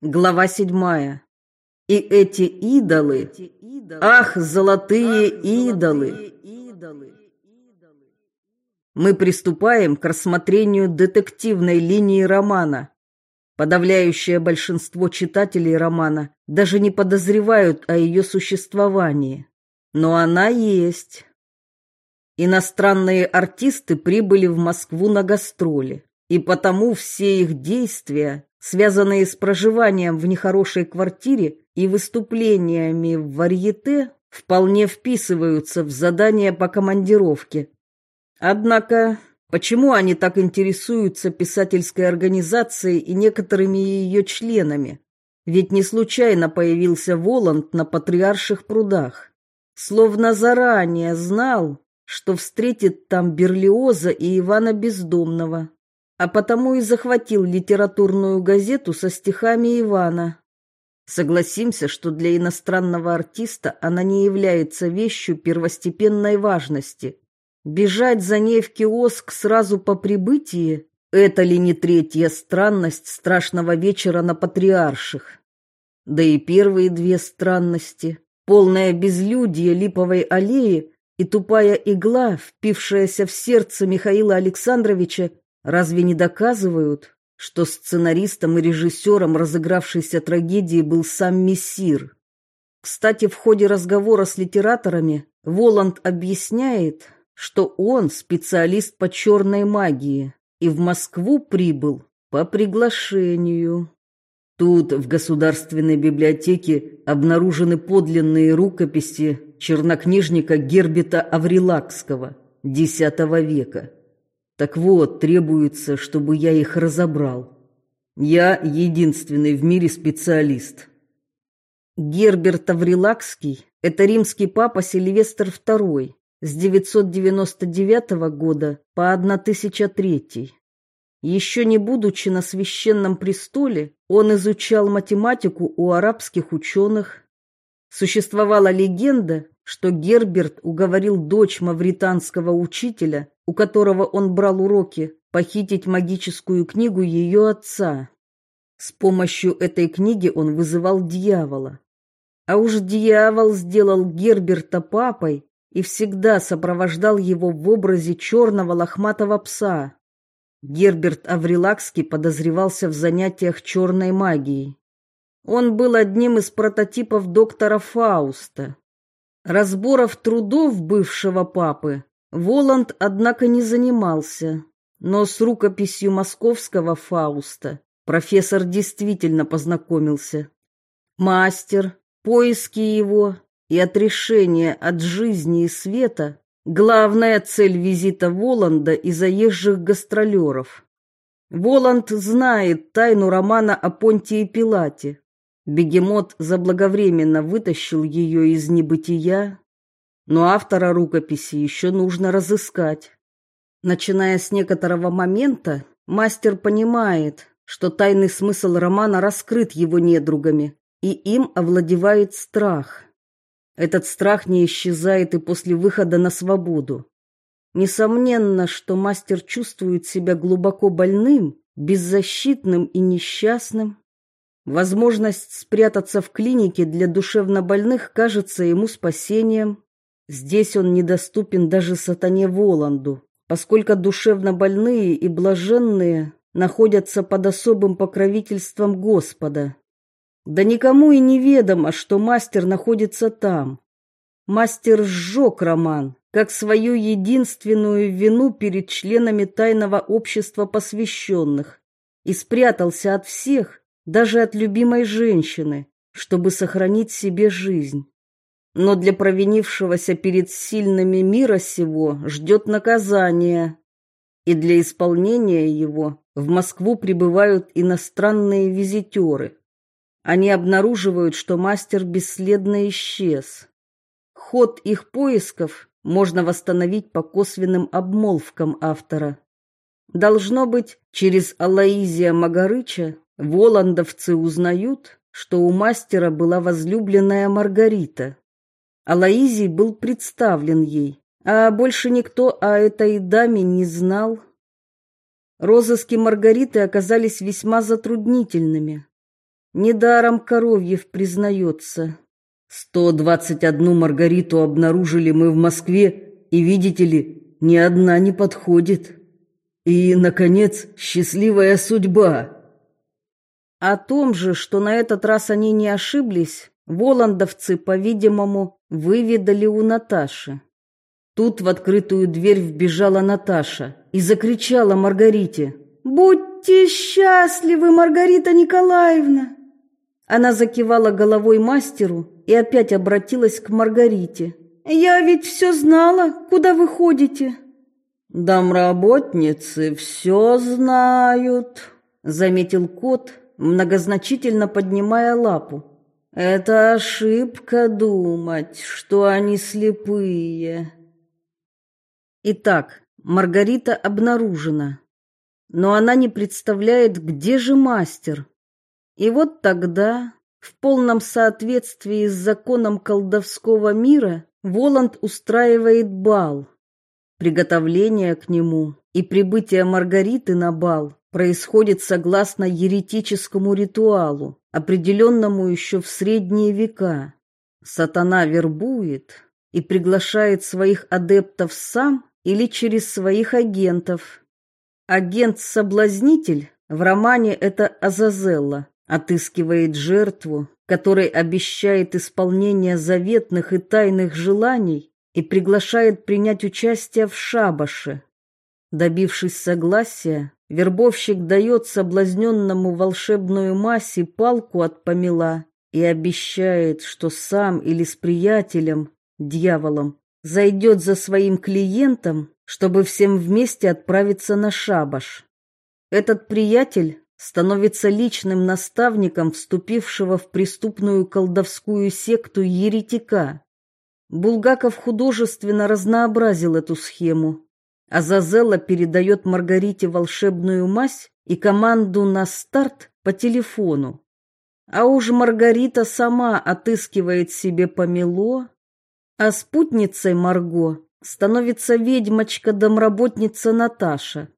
Глава седьмая. И эти идолы, ах, золотые идолы! Мы приступаем к рассмотрению детективной линии романа. Подавляющее большинство читателей романа даже не подозревают о ее существовании. Но она есть. Иностранные артисты прибыли в Москву на гастроли, и потому все их действия связанные с проживанием в нехорошей квартире и выступлениями в варьете, вполне вписываются в задание по командировке. Однако, почему они так интересуются писательской организацией и некоторыми ее членами? Ведь не случайно появился Воланд на Патриарших прудах. Словно заранее знал, что встретит там Берлиоза и Ивана Бездомного а потому и захватил литературную газету со стихами Ивана. Согласимся, что для иностранного артиста она не является вещью первостепенной важности. Бежать за ней в киоск сразу по прибытии – это ли не третья странность страшного вечера на Патриарших? Да и первые две странности – полное безлюдье липовой аллеи и тупая игла, впившаяся в сердце Михаила Александровича Разве не доказывают, что сценаристом и режиссером разыгравшейся трагедии был сам Мессир? Кстати, в ходе разговора с литераторами Воланд объясняет, что он специалист по черной магии и в Москву прибыл по приглашению. Тут в Государственной библиотеке обнаружены подлинные рукописи чернокнижника Гербита Аврилакского X века. Так вот, требуется, чтобы я их разобрал. Я единственный в мире специалист. Герберт Аврилакский – это римский папа Сильвестр II с 999 года по 1003. Еще не будучи на священном престоле, он изучал математику у арабских ученых. Существовала легенда, что Герберт уговорил дочь мавританского учителя у которого он брал уроки, похитить магическую книгу ее отца. С помощью этой книги он вызывал дьявола. А уж дьявол сделал Герберта папой и всегда сопровождал его в образе черного лохматого пса. Герберт Аврилакский подозревался в занятиях черной магией. Он был одним из прототипов доктора Фауста. Разборов трудов бывшего папы Воланд, однако, не занимался, но с рукописью московского Фауста профессор действительно познакомился. Мастер, поиски его и отрешение от жизни и света – главная цель визита Воланда и заезжих гастролеров. Воланд знает тайну романа о Понтии Пилате. Бегемот заблаговременно вытащил ее из небытия но автора рукописи еще нужно разыскать. Начиная с некоторого момента, мастер понимает, что тайный смысл романа раскрыт его недругами, и им овладевает страх. Этот страх не исчезает и после выхода на свободу. Несомненно, что мастер чувствует себя глубоко больным, беззащитным и несчастным. Возможность спрятаться в клинике для душевнобольных кажется ему спасением. Здесь он недоступен даже сатане Воланду, поскольку душевно больные и блаженные находятся под особым покровительством Господа. Да никому и не ведомо, что мастер находится там. Мастер сжег роман, как свою единственную вину перед членами тайного общества посвященных, и спрятался от всех, даже от любимой женщины, чтобы сохранить себе жизнь но для провинившегося перед сильными мира сего ждет наказание, и для исполнения его в Москву прибывают иностранные визитеры. Они обнаруживают, что мастер бесследно исчез. Ход их поисков можно восстановить по косвенным обмолвкам автора. Должно быть, через Алаизия Магарыча воландовцы узнают, что у мастера была возлюбленная Маргарита. Алаизий был представлен ей, а больше никто о этой даме не знал. Розыски Маргариты оказались весьма затруднительными. Недаром Коровьев признается. «Сто двадцать одну Маргариту обнаружили мы в Москве, и, видите ли, ни одна не подходит. И, наконец, счастливая судьба». О том же, что на этот раз они не ошиблись, воландовцы, по-видимому, выведали у Наташи. Тут в открытую дверь вбежала Наташа и закричала Маргарите. «Будьте счастливы, Маргарита Николаевна!» Она закивала головой мастеру и опять обратилась к Маргарите. «Я ведь все знала, куда вы ходите». «Домработницы все знают», — заметил кот, многозначительно поднимая лапу. «Это ошибка думать, что они слепые». Итак, Маргарита обнаружена, но она не представляет, где же мастер. И вот тогда, в полном соответствии с законом колдовского мира, Воланд устраивает бал. Приготовление к нему и прибытие Маргариты на бал происходит согласно еретическому ритуалу, определенному еще в средние века. Сатана вербует и приглашает своих адептов сам или через своих агентов. Агент-соблазнитель в романе это Азазелла отыскивает жертву, которой обещает исполнение заветных и тайных желаний и приглашает принять участие в шабаше. Добившись согласия, вербовщик дает соблазненному волшебную массе палку от помела и обещает, что сам или с приятелем, дьяволом, зайдет за своим клиентом, чтобы всем вместе отправиться на шабаш. Этот приятель становится личным наставником вступившего в преступную колдовскую секту еретика. Булгаков художественно разнообразил эту схему. Азазелла передает Маргарите волшебную мазь и команду на старт по телефону. А уж Маргарита сама отыскивает себе помело, а спутницей Марго становится ведьмочка-домработница Наташа.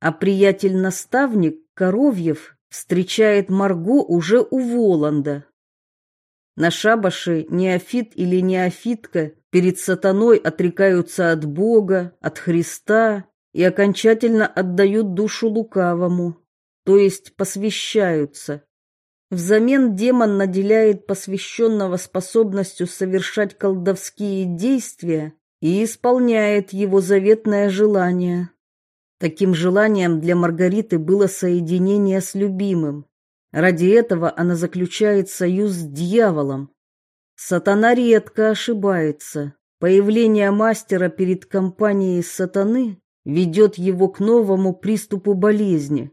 А приятель-наставник Коровьев встречает Марго уже у Воланда. На шабаше неофит или неофитка перед сатаной отрекаются от Бога, от Христа и окончательно отдают душу лукавому, то есть посвящаются. Взамен демон наделяет посвященного способностью совершать колдовские действия и исполняет его заветное желание. Таким желанием для Маргариты было соединение с любимым. Ради этого она заключает союз с дьяволом. Сатана редко ошибается. Появление мастера перед компанией сатаны ведет его к новому приступу болезни.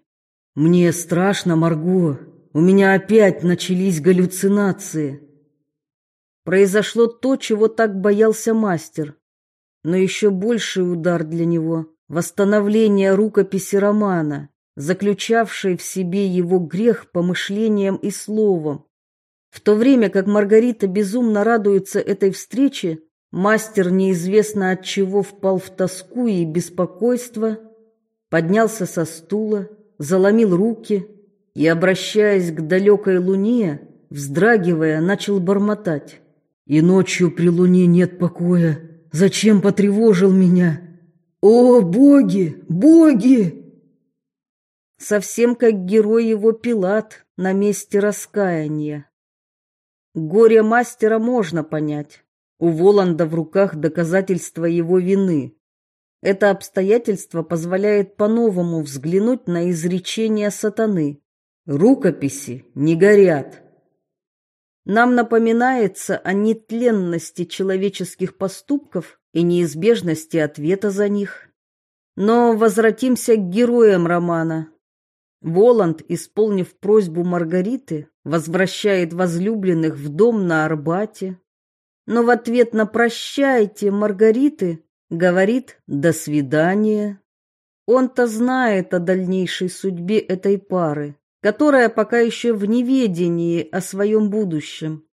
«Мне страшно, Марго», у меня опять начались галлюцинации. Произошло то, чего так боялся мастер. Но еще больший удар для него — восстановление рукописи романа, заключавшей в себе его грех помышлением и словом. В то время как Маргарита безумно радуется этой встрече, мастер неизвестно от чего впал в тоску и беспокойство, поднялся со стула, заломил руки, и, обращаясь к далекой луне, вздрагивая, начал бормотать. «И ночью при луне нет покоя. Зачем потревожил меня? О, боги, боги!» Совсем как герой его Пилат на месте раскаяния. Горе мастера можно понять. У Воланда в руках доказательства его вины. Это обстоятельство позволяет по-новому взглянуть на изречение сатаны. Рукописи не горят. Нам напоминается о нетленности человеческих поступков и неизбежности ответа за них. Но возвратимся к героям романа. Воланд, исполнив просьбу Маргариты, возвращает возлюбленных в дом на Арбате. Но в ответ на «прощайте» Маргариты говорит «до свидания». Он-то знает о дальнейшей судьбе этой пары которая пока еще в неведении о своем будущем.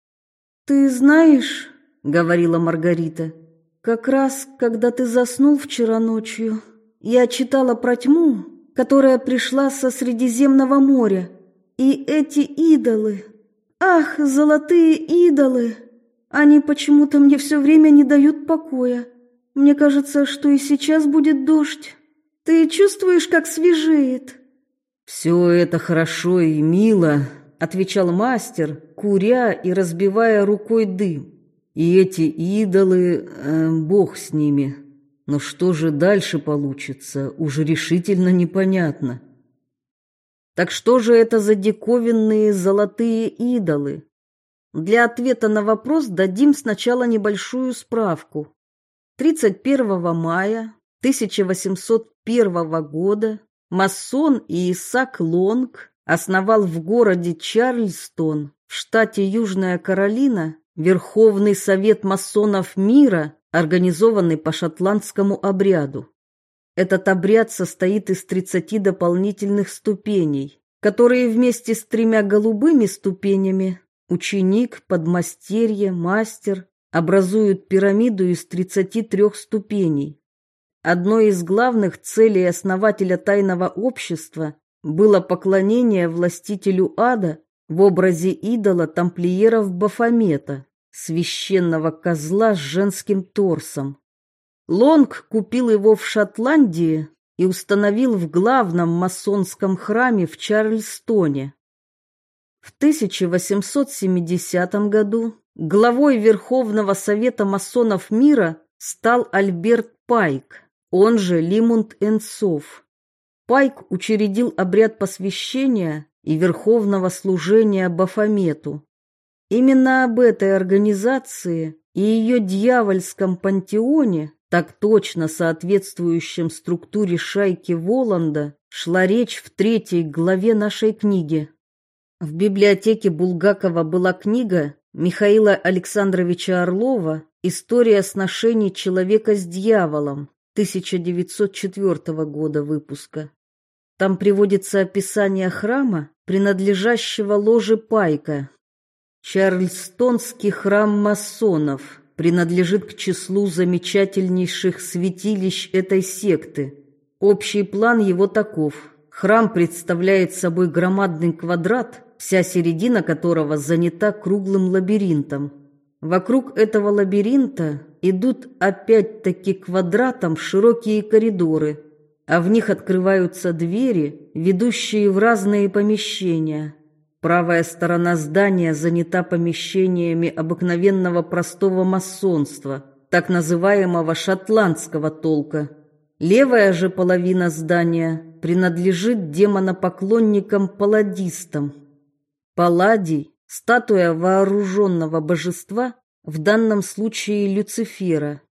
«Ты знаешь, — говорила Маргарита, — как раз, когда ты заснул вчера ночью, я читала про тьму, которая пришла со Средиземного моря, И эти идолы, ах, золотые идолы, они почему-то мне все время не дают покоя. Мне кажется, что и сейчас будет дождь. Ты чувствуешь, как свежеет? Все это хорошо и мило, отвечал мастер, куря и разбивая рукой дым. И эти идолы, э, бог с ними. Но что же дальше получится, уже решительно непонятно. Так что же это за диковинные золотые идолы? Для ответа на вопрос дадим сначала небольшую справку. 31 мая 1801 года масон Исаак Лонг основал в городе Чарльстон в штате Южная Каролина Верховный совет масонов мира, организованный по шотландскому обряду. Этот обряд состоит из 30 дополнительных ступеней, которые вместе с тремя голубыми ступенями ученик, подмастерье, мастер образуют пирамиду из 33 ступеней. Одной из главных целей основателя тайного общества было поклонение властителю ада в образе идола тамплиеров Бафомета, священного козла с женским торсом. Лонг купил его в Шотландии и установил в главном масонском храме в Чарльстоне. В 1870 году главой Верховного Совета масонов мира стал Альберт Пайк, он же Лимунд Энцов. Пайк учредил обряд посвящения и верховного служения Бафомету. Именно об этой организации и ее дьявольском пантеоне, так точно соответствующем структуре шайки Воланда, шла речь в третьей главе нашей книги. В библиотеке Булгакова была книга Михаила Александровича Орлова «История сношений человека с дьяволом» 1904 года выпуска. Там приводится описание храма, принадлежащего ложе Пайка. Чарльстонский храм масонов принадлежит к числу замечательнейших святилищ этой секты. Общий план его таков. Храм представляет собой громадный квадрат, вся середина которого занята круглым лабиринтом. Вокруг этого лабиринта идут опять-таки квадратом широкие коридоры – а в них открываются двери, ведущие в разные помещения. Правая сторона здания занята помещениями обыкновенного простого масонства, так называемого шотландского толка. Левая же половина здания принадлежит демонопоклонникам-палладистам. Палладий – статуя вооруженного божества, в данном случае Люцифера.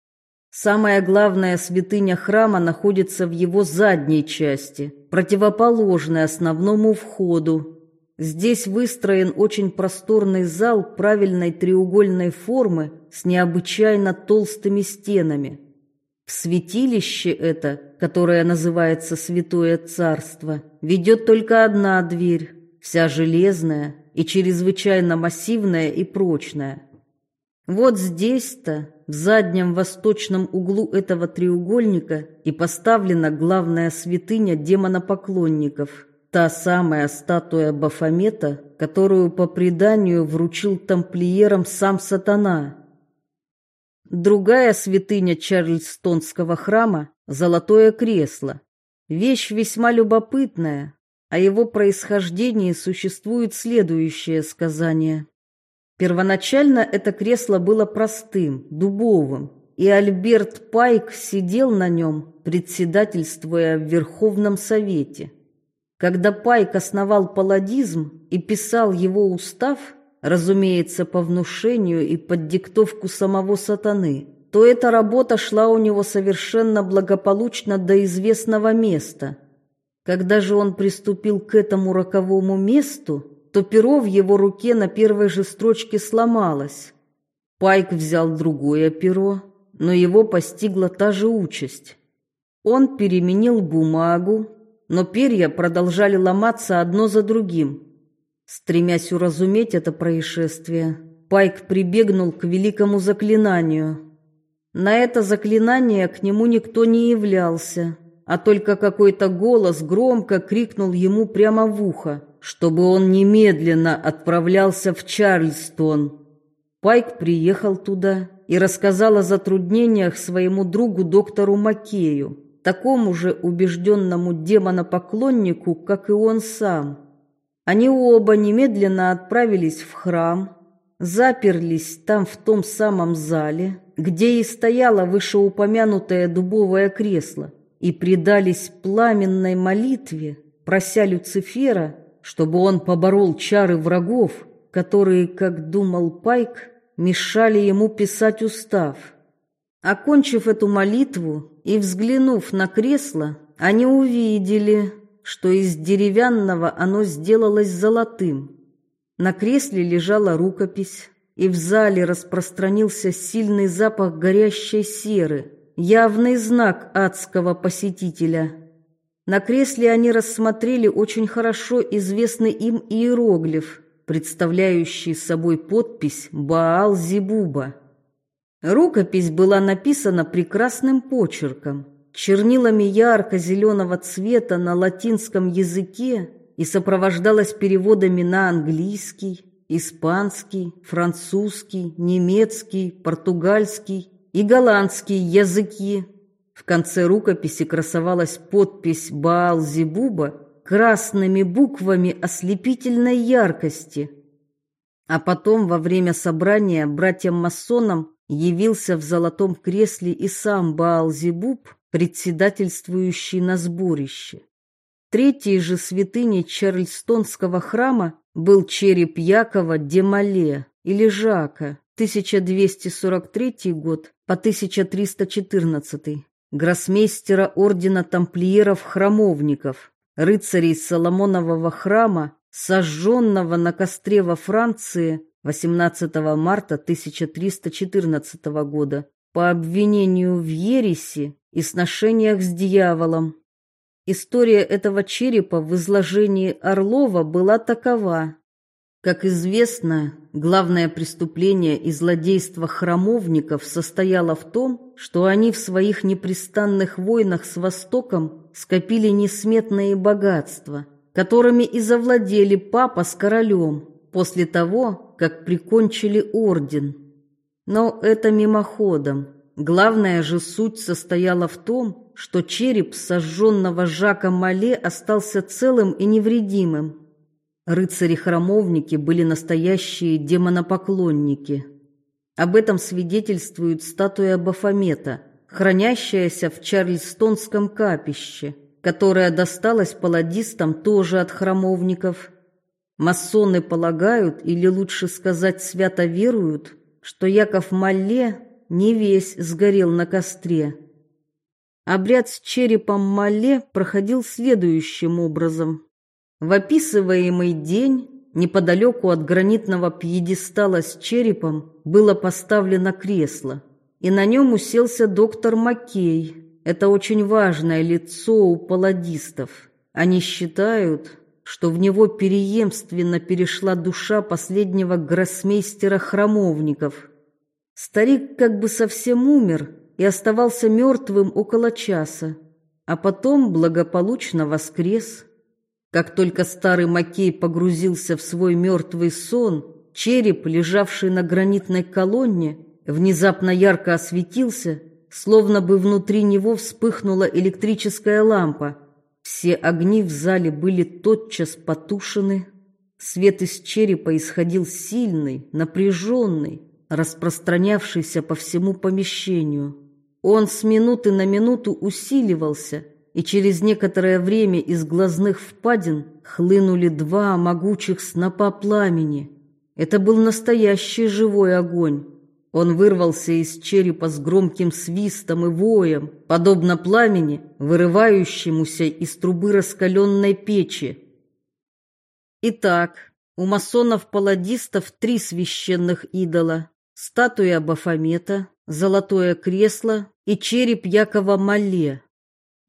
Самая главная святыня храма находится в его задней части, противоположной основному входу. Здесь выстроен очень просторный зал правильной треугольной формы с необычайно толстыми стенами. В святилище это, которое называется Святое Царство, ведет только одна дверь, вся железная и чрезвычайно массивная и прочная. Вот здесь-то в заднем восточном углу этого треугольника и поставлена главная святыня демонопоклонников, та самая статуя Бафомета, которую по преданию вручил тамплиерам сам сатана. Другая святыня Чарльстонского храма – золотое кресло. Вещь весьма любопытная, о его происхождении существует следующее сказание – Первоначально это кресло было простым, дубовым, и Альберт Пайк сидел на нем, председательствуя в Верховном Совете. Когда Пайк основал палладизм и писал его устав, разумеется, по внушению и под диктовку самого сатаны, то эта работа шла у него совершенно благополучно до известного места. Когда же он приступил к этому роковому месту, то перо в его руке на первой же строчке сломалось. Пайк взял другое перо, но его постигла та же участь. Он переменил бумагу, но перья продолжали ломаться одно за другим. Стремясь уразуметь это происшествие, Пайк прибегнул к великому заклинанию. На это заклинание к нему никто не являлся, а только какой-то голос громко крикнул ему прямо в ухо – чтобы он немедленно отправлялся в Чарльстон. Пайк приехал туда и рассказал о затруднениях своему другу доктору Макею, такому же убежденному демонопоклоннику, как и он сам. Они оба немедленно отправились в храм, заперлись там в том самом зале, где и стояло вышеупомянутое дубовое кресло, и предались пламенной молитве, прося Люцифера, чтобы он поборол чары врагов, которые, как думал Пайк, мешали ему писать устав. Окончив эту молитву и взглянув на кресло, они увидели, что из деревянного оно сделалось золотым. На кресле лежала рукопись, и в зале распространился сильный запах горящей серы, явный знак адского посетителя. На кресле они рассмотрели очень хорошо известный им иероглиф, представляющий собой подпись Баал-Зибуба. Рукопись была написана прекрасным почерком, чернилами ярко-зеленого цвета на латинском языке и сопровождалась переводами на английский, испанский, французский, немецкий, португальский и голландский языки. В конце рукописи красовалась подпись Баал-Зибуба красными буквами ослепительной яркости. А потом во время собрания братьям-масонам явился в золотом кресле и сам Баал-Зибуб, председательствующий на сборище. Третьей же святыней Чарльстонского храма был череп Якова Демале или Жака, 1243 год по 1314, гроссмейстера ордена тамплиеров-храмовников, рыцарей Соломонового храма, сожженного на костре во Франции 18 марта 1314 года по обвинению в ереси и сношениях с дьяволом. История этого черепа в изложении Орлова была такова. Как известно, главное преступление и злодейство храмовников состояло в том, что они в своих непрестанных войнах с Востоком скопили несметные богатства, которыми и завладели папа с королем после того, как прикончили орден. Но это мимоходом. Главная же суть состояла в том, что череп сожженного Жака Мале остался целым и невредимым. Рыцари-храмовники были настоящие демонопоклонники. Об этом свидетельствует статуя Бафомета, хранящаяся в Чарльстонском капище, которая досталась паладистам тоже от храмовников – Масоны полагают, или лучше сказать, свято веруют, что Яков Малле не весь сгорел на костре. Обряд с черепом Малле проходил следующим образом. В описываемый день неподалеку от гранитного пьедестала с черепом было поставлено кресло, и на нем уселся доктор Маккей. Это очень важное лицо у паладистов. Они считают, что в него переемственно перешла душа последнего гроссмейстера храмовников. Старик как бы совсем умер и оставался мертвым около часа, а потом благополучно воскрес. Как только старый Макей погрузился в свой мертвый сон, череп, лежавший на гранитной колонне, внезапно ярко осветился, словно бы внутри него вспыхнула электрическая лампа – все огни в зале были тотчас потушены. Свет из черепа исходил сильный, напряженный, распространявшийся по всему помещению. Он с минуты на минуту усиливался, и через некоторое время из глазных впадин хлынули два могучих снопа пламени. Это был настоящий живой огонь. Он вырвался из черепа с громким свистом и воем, подобно пламени, вырывающемуся из трубы раскаленной печи. Итак, у масонов-паладистов три священных идола – статуя Бафомета, золотое кресло и череп Якова Мале.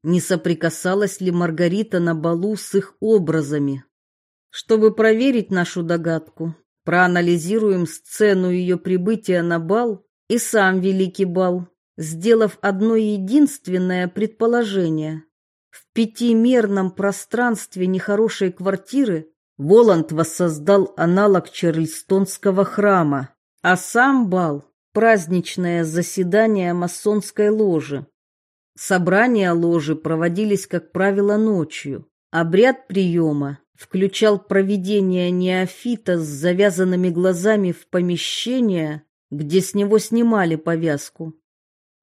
Не соприкасалась ли Маргарита на балу с их образами? Чтобы проверить нашу догадку, Проанализируем сцену ее прибытия на бал и сам великий бал, сделав одно единственное предположение. В пятимерном пространстве нехорошей квартиры Воланд воссоздал аналог Чарльстонского храма, а сам бал – праздничное заседание масонской ложи. Собрания ложи проводились, как правило, ночью. Обряд приема включал проведение неофита с завязанными глазами в помещение, где с него снимали повязку.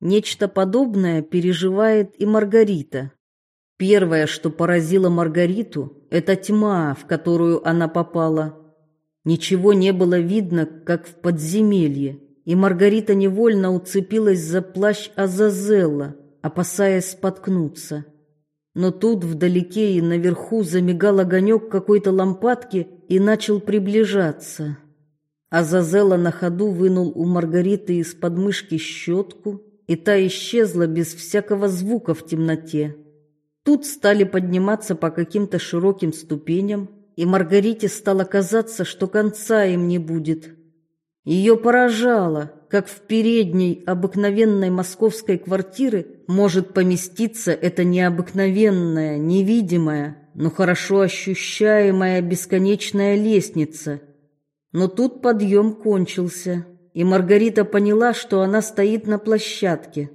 Нечто подобное переживает и Маргарита. Первое, что поразило Маргариту, это тьма, в которую она попала. Ничего не было видно, как в подземелье, и Маргарита невольно уцепилась за плащ Азазела, опасаясь споткнуться. Но тут вдалеке и наверху замигал огонек какой-то лампадки и начал приближаться. Азазела на ходу вынул у Маргариты из подмышки щетку, и та исчезла без всякого звука в темноте. Тут стали подниматься по каким-то широким ступеням, и Маргарите стало казаться, что конца им не будет. Ее поражало, как в передней обыкновенной московской квартиры может поместиться эта необыкновенная, невидимая, но хорошо ощущаемая бесконечная лестница. Но тут подъем кончился, и Маргарита поняла, что она стоит на площадке.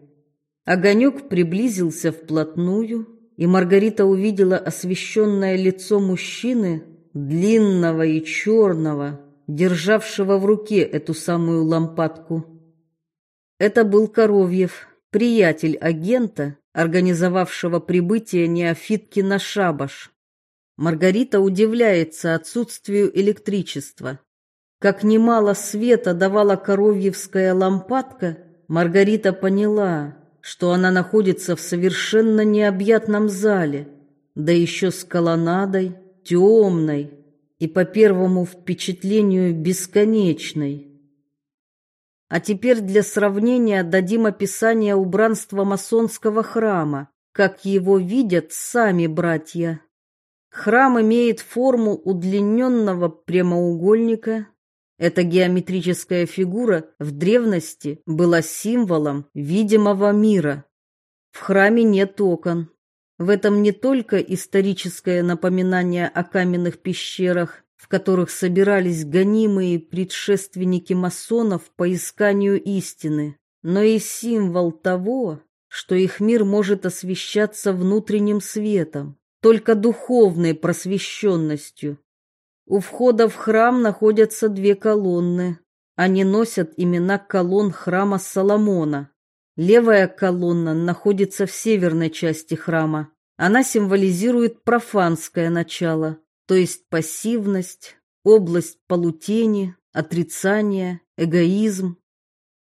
Огонек приблизился вплотную, и Маргарита увидела освещенное лицо мужчины, длинного и черного, державшего в руке эту самую лампадку. Это был Коровьев, приятель агента, организовавшего прибытие неофитки на шабаш. Маргарита удивляется отсутствию электричества. Как немало света давала коровьевская лампадка, Маргарита поняла, что она находится в совершенно необъятном зале, да еще с колоннадой, темной и по первому впечатлению бесконечной. А теперь для сравнения дадим описание убранства масонского храма, как его видят сами братья. Храм имеет форму удлиненного прямоугольника, эта геометрическая фигура в древности была символом видимого мира. В храме нет окон. В этом не только историческое напоминание о каменных пещерах, в которых собирались гонимые предшественники масонов по исканию истины, но и символ того, что их мир может освещаться внутренним светом, только духовной просвещенностью. У входа в храм находятся две колонны. Они носят имена колонн храма Соломона. Левая колонна находится в северной части храма. Она символизирует профанское начало, то есть пассивность, область полутени, отрицание, эгоизм.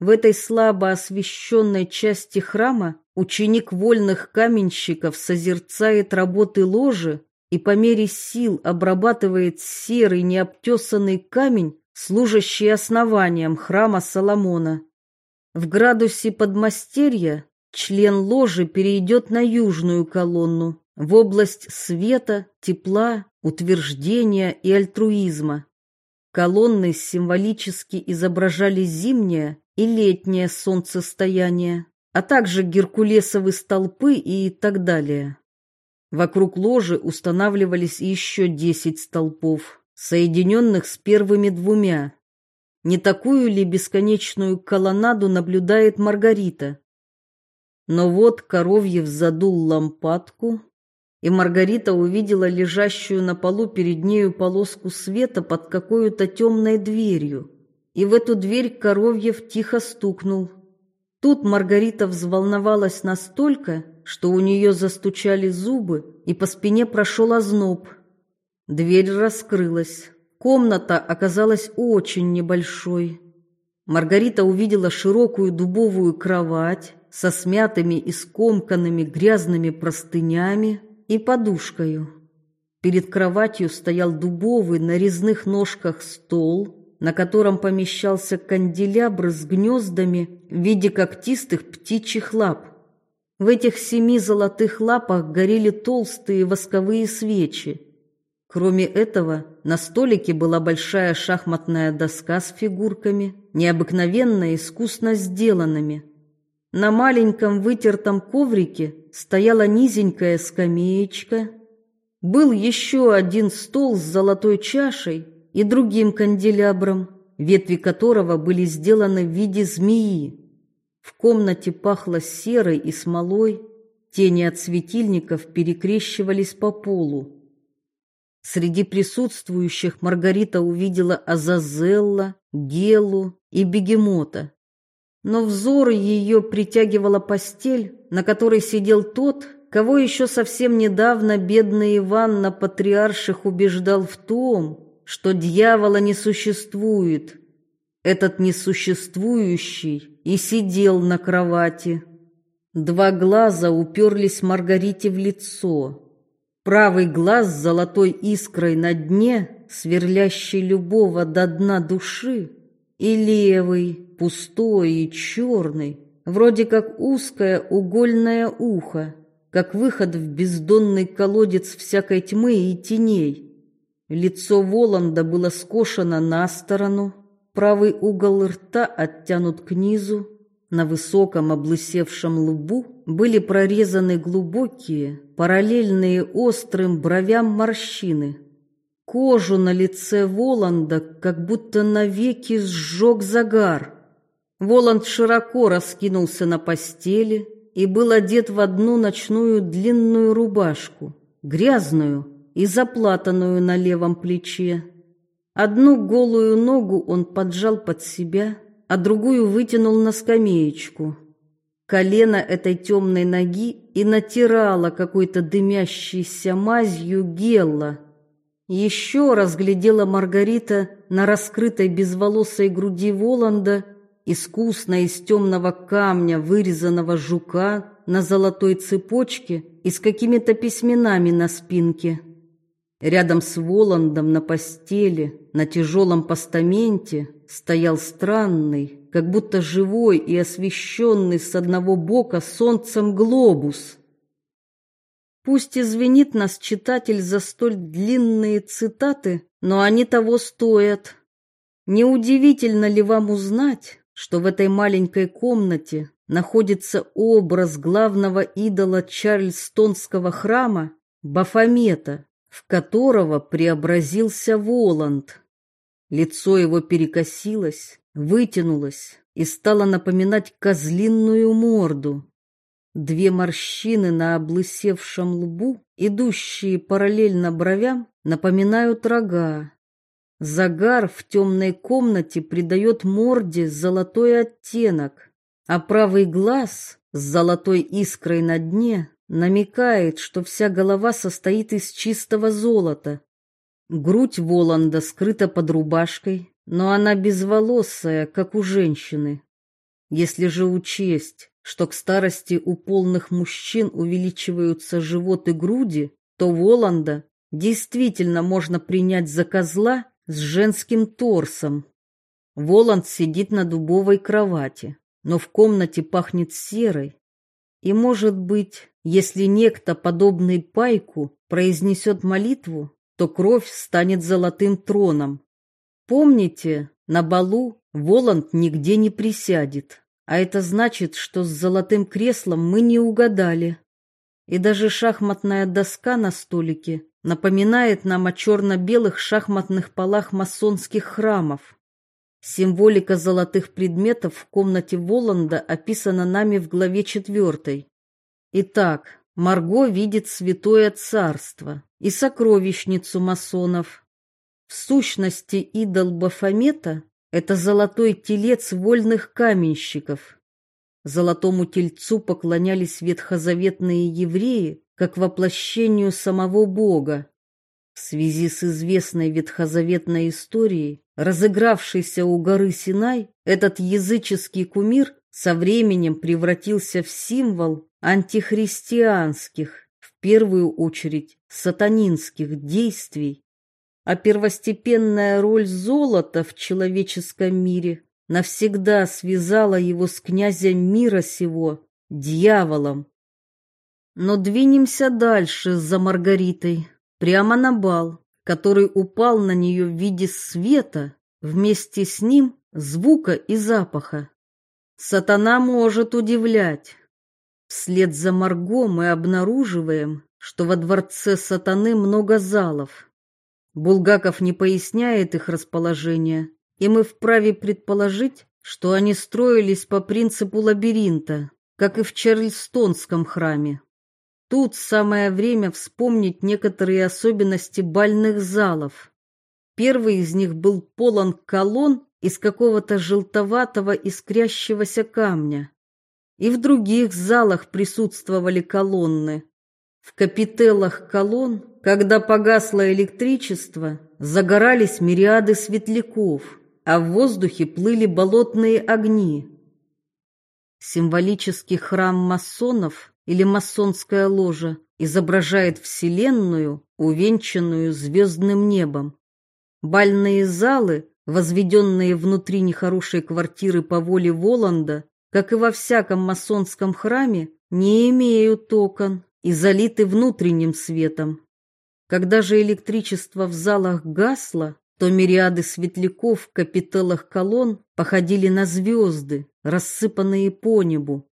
В этой слабо освещенной части храма ученик вольных каменщиков созерцает работы ложи и по мере сил обрабатывает серый необтесанный камень, служащий основанием храма Соломона. В градусе подмастерья член ложи перейдет на южную колонну, в область света, тепла, утверждения и альтруизма. Колонны символически изображали зимнее и летнее солнцестояние, а также геркулесовы столпы и так далее. Вокруг ложи устанавливались еще десять столпов, соединенных с первыми двумя. Не такую ли бесконечную колоннаду наблюдает Маргарита? Но вот Коровьев задул лампадку, и Маргарита увидела лежащую на полу перед нею полоску света под какой-то темной дверью. И в эту дверь Коровьев тихо стукнул. Тут Маргарита взволновалась настолько, что у нее застучали зубы и по спине прошел озноб. Дверь раскрылась. Комната оказалась очень небольшой. Маргарита увидела широкую дубовую кровать со смятыми и скомканными грязными простынями и подушкой. Перед кроватью стоял дубовый на резных ножках стол, на котором помещался канделябр с гнездами в виде когтистых птичьих лап. В этих семи золотых лапах горели толстые восковые свечи. Кроме этого, на столике была большая шахматная доска с фигурками, необыкновенно искусно сделанными. На маленьком вытертом коврике стояла низенькая скамеечка. был еще один стол с золотой чашей и другим канделябром, ветви которого были сделаны в виде змеи. В комнате пахло серой и смолой, тени от светильников перекрещивались по полу. Среди присутствующих Маргарита увидела Азазелла, Гелу и Бегемота. Но взор ее притягивала постель, на которой сидел тот, кого еще совсем недавно бедный Иван на патриарших убеждал в том, что дьявола не существует. Этот несуществующий и сидел на кровати. Два глаза уперлись Маргарите в лицо. Правый глаз с золотой искрой на дне, сверлящий любого до дна души, и левый, пустой и черный, вроде как узкое угольное ухо, как выход в бездонный колодец всякой тьмы и теней. Лицо Воланда было скошено на сторону, правый угол рта оттянут к низу, на высоком облысевшем лбу были прорезаны глубокие, параллельные острым бровям морщины. Кожу на лице Воланда как будто навеки сжег загар. Воланд широко раскинулся на постели и был одет в одну ночную длинную рубашку, грязную и заплатанную на левом плече. Одну голую ногу он поджал под себя – а другую вытянул на скамеечку. Колено этой темной ноги и натирало какой-то дымящейся мазью гелла. Еще разглядела Маргарита на раскрытой безволосой груди Воланда искусно из темного камня вырезанного жука на золотой цепочке и с какими-то письменами на спинке. Рядом с Воландом на постели, на тяжелом постаменте, стоял странный, как будто живой и освещенный с одного бока солнцем глобус. Пусть извинит нас читатель за столь длинные цитаты, но они того стоят. Неудивительно ли вам узнать, что в этой маленькой комнате находится образ главного идола Чарльстонского храма Бафомета, в которого преобразился Воланд. Лицо его перекосилось, вытянулось и стало напоминать козлиную морду. Две морщины на облысевшем лбу, идущие параллельно бровям, напоминают рога. Загар в темной комнате придает морде золотой оттенок, а правый глаз с золотой искрой на дне намекает, что вся голова состоит из чистого золота. Грудь Воланда скрыта под рубашкой, но она безволосая, как у женщины. Если же учесть, что к старости у полных мужчин увеличиваются живот и груди, то Воланда действительно можно принять за козла с женским торсом. Воланд сидит на дубовой кровати, но в комнате пахнет серой. И, может быть, если некто, подобный пайку, произнесет молитву, то кровь станет золотым троном. Помните, на балу Воланд нигде не присядет, а это значит, что с золотым креслом мы не угадали. И даже шахматная доска на столике напоминает нам о черно-белых шахматных полах масонских храмов. Символика золотых предметов в комнате Воланда описана нами в главе четвертой. Итак, Марго видит святое царство и сокровищницу масонов. В сущности, идол Бафомета – это золотой телец вольных каменщиков. Золотому тельцу поклонялись ветхозаветные евреи как воплощению самого Бога. В связи с известной ветхозаветной историей, разыгравшейся у горы Синай, этот языческий кумир со временем превратился в символ антихристианских, в первую очередь сатанинских действий, а первостепенная роль золота в человеческом мире навсегда связала его с князем мира сего, дьяволом. Но двинемся дальше за Маргаритой, прямо на бал, который упал на нее в виде света, вместе с ним звука и запаха. Сатана может удивлять. Вслед за Марго мы обнаруживаем, что во дворце сатаны много залов. Булгаков не поясняет их расположение, и мы вправе предположить, что они строились по принципу лабиринта, как и в Чарльстонском храме. Тут самое время вспомнить некоторые особенности бальных залов. Первый из них был полон колонн из какого-то желтоватого искрящегося камня. И в других залах присутствовали колонны. В капителлах колонн, когда погасло электричество, загорались мириады светляков, а в воздухе плыли болотные огни. Символический храм масонов или масонская ложа изображает Вселенную, увенчанную звездным небом. Бальные залы, возведенные внутри нехорошей квартиры по воле Воланда, как и во всяком масонском храме, не имеют окон и залиты внутренним светом. Когда же электричество в залах гасло, то мириады светляков в капителлах колонн походили на звезды, рассыпанные по небу.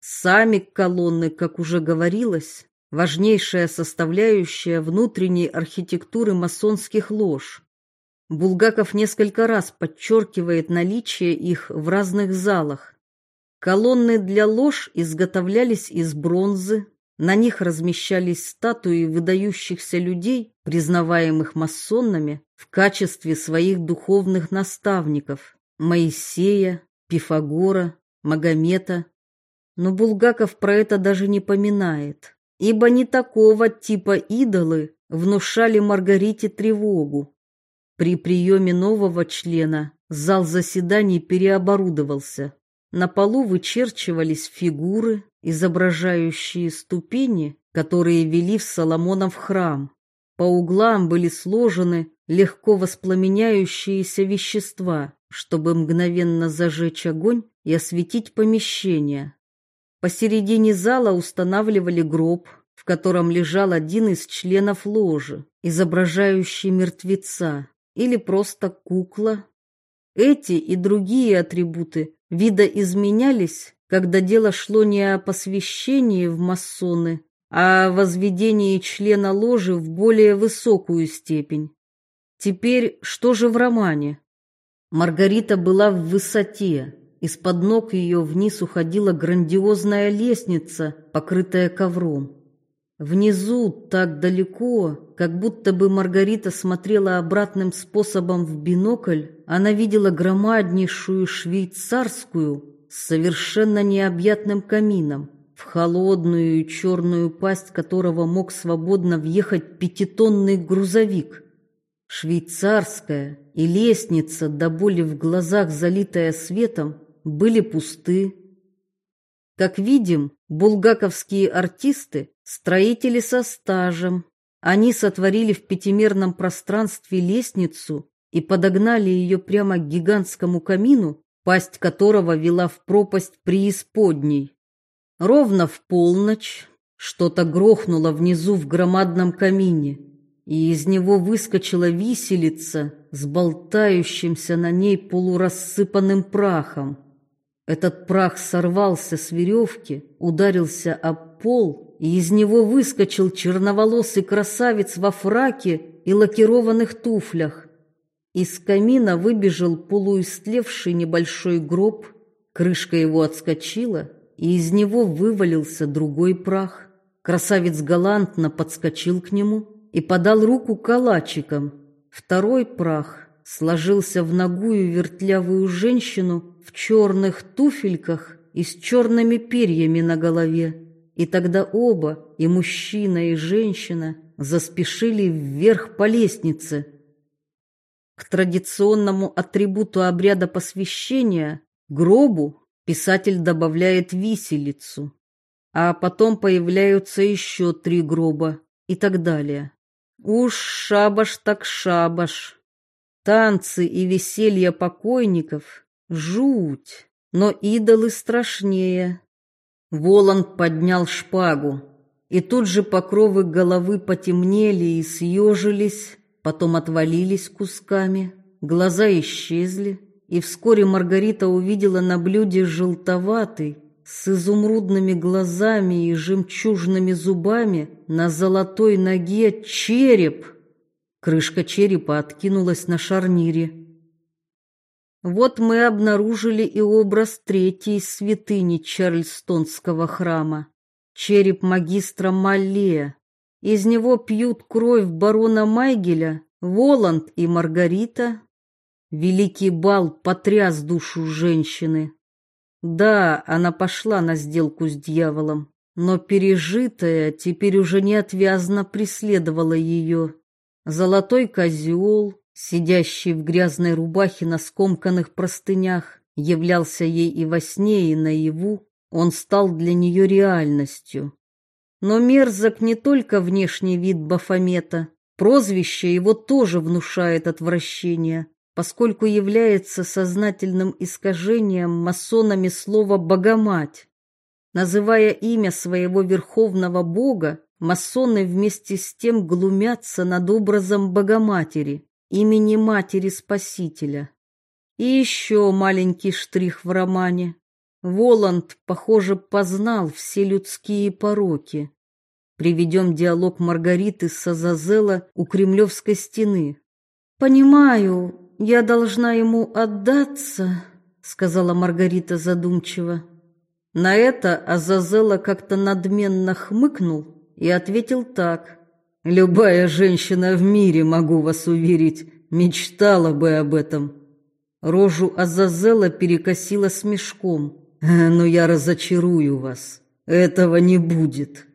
Сами колонны, как уже говорилось, важнейшая составляющая внутренней архитектуры масонских лож. Булгаков несколько раз подчеркивает наличие их в разных залах. Колонны для лож изготовлялись из бронзы, на них размещались статуи выдающихся людей, признаваемых масонами в качестве своих духовных наставников – Моисея, Пифагора, Магомета. Но Булгаков про это даже не поминает, ибо не такого типа идолы внушали Маргарите тревогу. При приеме нового члена зал заседаний переоборудовался. На полу вычерчивались фигуры, изображающие ступени, которые вели в Соломонов храм. По углам были сложены легко воспламеняющиеся вещества, чтобы мгновенно зажечь огонь и осветить помещение. Посередине зала устанавливали гроб, в котором лежал один из членов ложи, изображающий мертвеца, или просто кукла. Эти и другие атрибуты видоизменялись когда дело шло не о посвящении в масоны, а о возведении члена ложи в более высокую степень. Теперь что же в романе? Маргарита была в высоте. Из-под ног ее вниз уходила грандиозная лестница, покрытая ковром. Внизу, так далеко, как будто бы Маргарита смотрела обратным способом в бинокль, она видела громаднейшую швейцарскую, с совершенно необъятным камином, в холодную черную пасть которого мог свободно въехать пятитонный грузовик. Швейцарская и лестница, до боли в глазах залитая светом, были пусты. Как видим, булгаковские артисты – строители со стажем. Они сотворили в пятимерном пространстве лестницу и подогнали ее прямо к гигантскому камину, пасть которого вела в пропасть преисподней. Ровно в полночь что-то грохнуло внизу в громадном камине, и из него выскочила виселица с болтающимся на ней полурассыпанным прахом. Этот прах сорвался с веревки, ударился об пол, и из него выскочил черноволосый красавец во фраке и лакированных туфлях. Из камина выбежал полуистлевший небольшой гроб, крышка его отскочила, и из него вывалился другой прах. Красавец галантно подскочил к нему и подал руку калачиком. Второй прах сложился в ногую вертлявую женщину в черных туфельках и с черными перьями на голове. И тогда оба, и мужчина, и женщина, заспешили вверх по лестнице, к традиционному атрибуту обряда посвящения, гробу, писатель добавляет виселицу, а потом появляются еще три гроба и так далее. Уж шабаш так шабаш. Танцы и веселье покойников — жуть, но идолы страшнее. Воланд поднял шпагу, и тут же покровы головы потемнели и съежились, потом отвалились кусками, глаза исчезли, и вскоре Маргарита увидела на блюде желтоватый, с изумрудными глазами и жемчужными зубами, на золотой ноге череп. Крышка черепа откинулась на шарнире. Вот мы обнаружили и образ третьей святыни Чарльстонского храма. Череп магистра Маллея. Из него пьют кровь барона Майгеля, Воланд и Маргарита. Великий бал потряс душу женщины. Да, она пошла на сделку с дьяволом, но пережитое теперь уже неотвязно преследовало ее. Золотой козел, сидящий в грязной рубахе на скомканных простынях, являлся ей и во сне, и наяву, он стал для нее реальностью. Но мерзок не только внешний вид Бафомета, прозвище его тоже внушает отвращение, поскольку является сознательным искажением масонами слова «богомать». Называя имя своего верховного бога, масоны вместе с тем глумятся над образом Богоматери, имени Матери Спасителя. И еще маленький штрих в романе. Воланд, похоже, познал все людские пороки. Приведем диалог Маргариты с Азазела у Кремлевской стены. «Понимаю, я должна ему отдаться», — сказала Маргарита задумчиво. На это Азазела как-то надменно хмыкнул и ответил так. «Любая женщина в мире, могу вас уверить, мечтала бы об этом». Рожу Азазела перекосила смешком. «Э, «Но я разочарую вас. Этого не будет».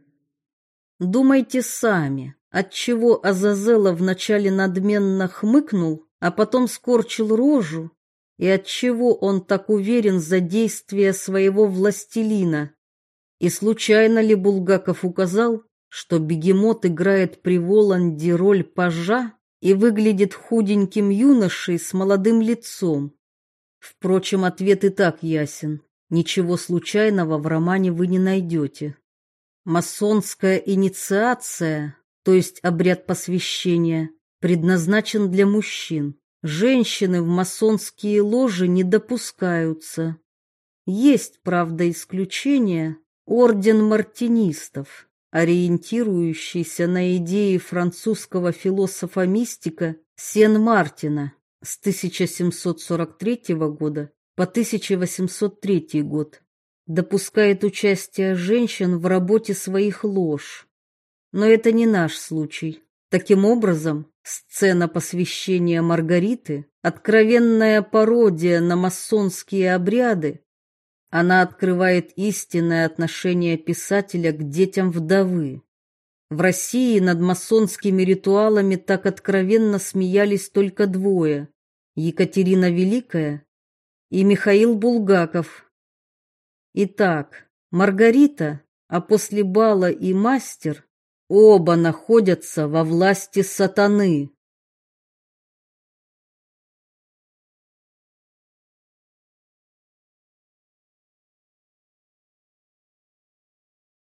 Думайте сами, отчего Азазела вначале надменно хмыкнул, а потом скорчил рожу, и отчего он так уверен за действия своего властелина. И случайно ли Булгаков указал, что бегемот играет при Воланде роль пажа и выглядит худеньким юношей с молодым лицом? Впрочем, ответ и так ясен. Ничего случайного в романе вы не найдете. Масонская инициация, то есть обряд посвящения, предназначен для мужчин. Женщины в масонские ложи не допускаются. Есть, правда, исключения. Орден мартинистов, ориентирующийся на идеи французского философа-мистика Сен-Мартина с 1743 года по 1803 год допускает участие женщин в работе своих лож. Но это не наш случай. Таким образом, сцена посвящения Маргариты – откровенная пародия на масонские обряды. Она открывает истинное отношение писателя к детям вдовы. В России над масонскими ритуалами так откровенно смеялись только двое – Екатерина Великая и Михаил Булгаков – Итак, Маргарита, а после бала и мастер оба находятся во власти сатаны.